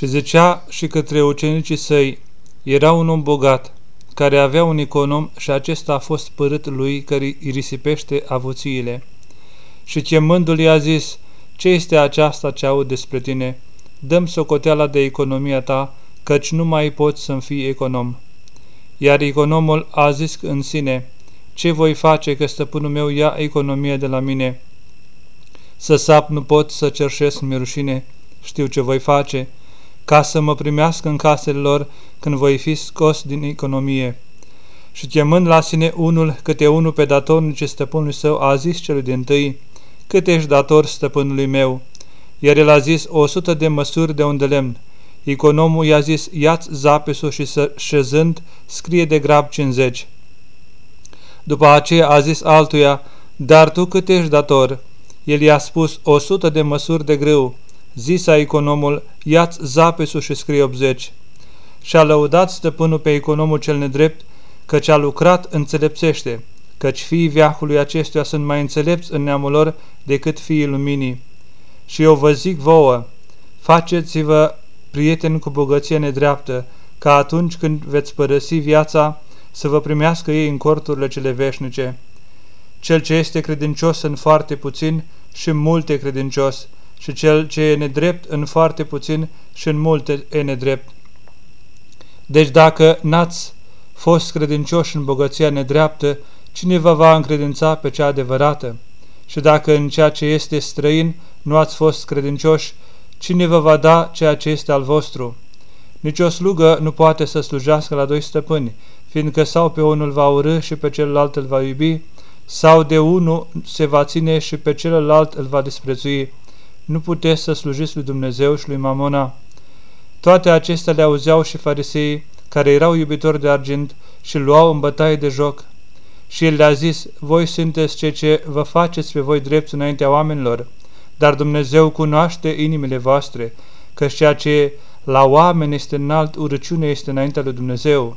Și zicea și către ucenicii săi, era un om bogat, care avea un econom și acesta a fost părât lui care îi risipește avuțiile. Și chemându-l i-a zis, ce este aceasta ce aud despre tine? Dăm socoteala de economia ta, căci nu mai poți să-mi fii econom. Iar economul a zis în sine, ce voi face că stăpânul meu ia economia de la mine? Să sap nu pot să cerșesc mi rușine, știu ce voi face, ca să mă primească în casele lor când voi fi scos din economie. Și chemând la sine unul câte unul pe datornice stăpânului său, a zis celui din tâi, cât ești dator stăpânului meu? Iar el a zis, o sută de măsuri de un de lemn. Economul i-a zis, ia-ți zapesul și să, șezând, scrie de grab 50. După aceea a zis altuia, dar tu cât ești dator? El i-a spus, o sută de măsuri de grâu. Zisa economul, ia-ți zapesul și scrie 80. Și-a lăudat stăpânul pe economul cel nedrept, căci a lucrat înțelepțește, căci fiii veacului acestuia sunt mai înțelepți în neamul lor decât fiii luminii. Și eu vă zic vouă, faceți-vă prieteni cu bogăție nedreaptă, ca atunci când veți părăsi viața, să vă primească ei în corturile cele veșnice. Cel ce este credincios în foarte puțin și în multe credincios, și cel ce e nedrept în foarte puțin și în multe e nedrept. Deci dacă n-ați fost credincioși în bogăția nedreaptă, cine vă va încredința pe cea adevărată? Și dacă în ceea ce este străin nu ați fost credincioși, cine vă va da ceea ce este al vostru? Nici o slugă nu poate să slujească la doi stăpâni, fiindcă sau pe unul va urâ și pe celălalt îl va iubi, sau de unul se va ține și pe celălalt îl va disprețui. Nu puteți să slujiți lui Dumnezeu și lui Mamona. Toate acestea le auzeau și farisei, care erau iubitori de argint și luau în bătaie de joc. Și el le-a zis, voi sunteți ce ce vă faceți pe voi drept înaintea oamenilor, dar Dumnezeu cunoaște inimile voastre, că ceea ce la oameni este înalt, urăciune este înaintea lui Dumnezeu.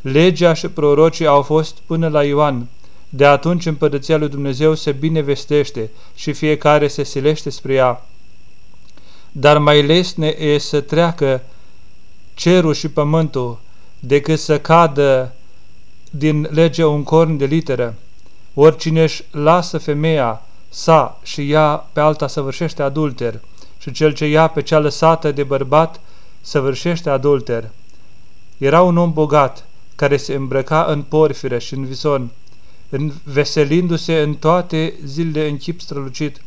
Legea și prorocii au fost până la Ioan. De atunci împărăția lui Dumnezeu se binevestește și fiecare se silește spre ea. Dar mai lesne e să treacă cerul și pământul decât să cadă din lege un corn de literă. Oricine își lasă femeia sa și ia pe alta săvârșește adulter și cel ce ia pe cea lăsată de bărbat săvârșește adulter. Era un om bogat care se îmbrăca în porfire și în vison, veselindu-se în toate zilele în chip strălucit,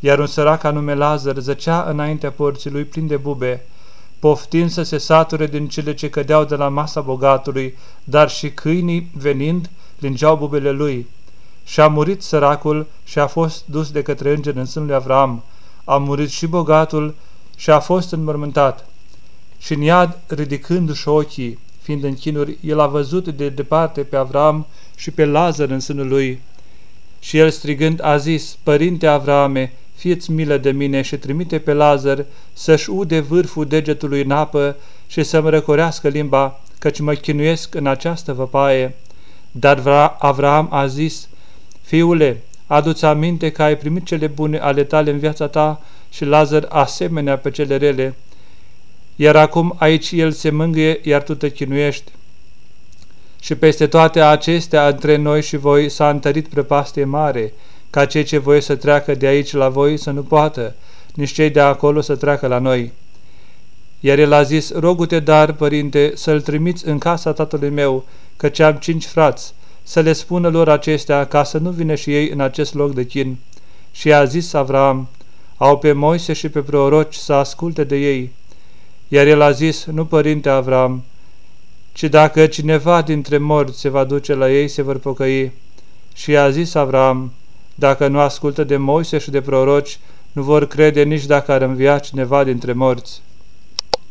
iar un sărac anume Lazar zăcea înaintea porții lui plin de bube, poftind să se sature din cele ce cădeau de la masa bogatului, dar și câinii, venind, lingeau bubele lui. Și a murit săracul și a fost dus de către înger în sânul lui Avram. A murit și bogatul și a fost înmormântat. Și în iad, ridicându-și ochii, fiind în chinuri, el a văzut de departe pe Avram și pe Lazar în sânul lui. Și el strigând a zis, Părinte Avrame, fieți milă de mine și trimite pe Lazar să-și ude vârful degetului în apă și să-mi răcorească limba, căci mă chinuiesc în această văpaie. Dar Avram a zis, Fiule, adu-ți aminte că ai primit cele bune ale tale în viața ta și Lazar asemenea pe cele rele. Iar acum aici el se mângâie, iar tu te chinuiești. Și peste toate acestea, între noi și voi s-a întărit prăpastie mare, ca cei ce voi să treacă de aici la voi să nu poată, nici cei de acolo să treacă la noi. Iar el a zis, rogu-te dar, părinte, să-l trimiți în casa tatălui meu, căci am cinci frați, să le spună lor acestea, ca să nu vină și ei în acest loc de chin. Și a zis Avram, au pe Moise și pe proroci să asculte de ei. Iar el a zis, nu părinte Avram, ci dacă cineva dintre morți se va duce la ei, se vor pocăi. Și a zis Avram, dacă nu ascultă de Moise și de proroci, nu vor crede nici dacă ar învia cineva dintre morți.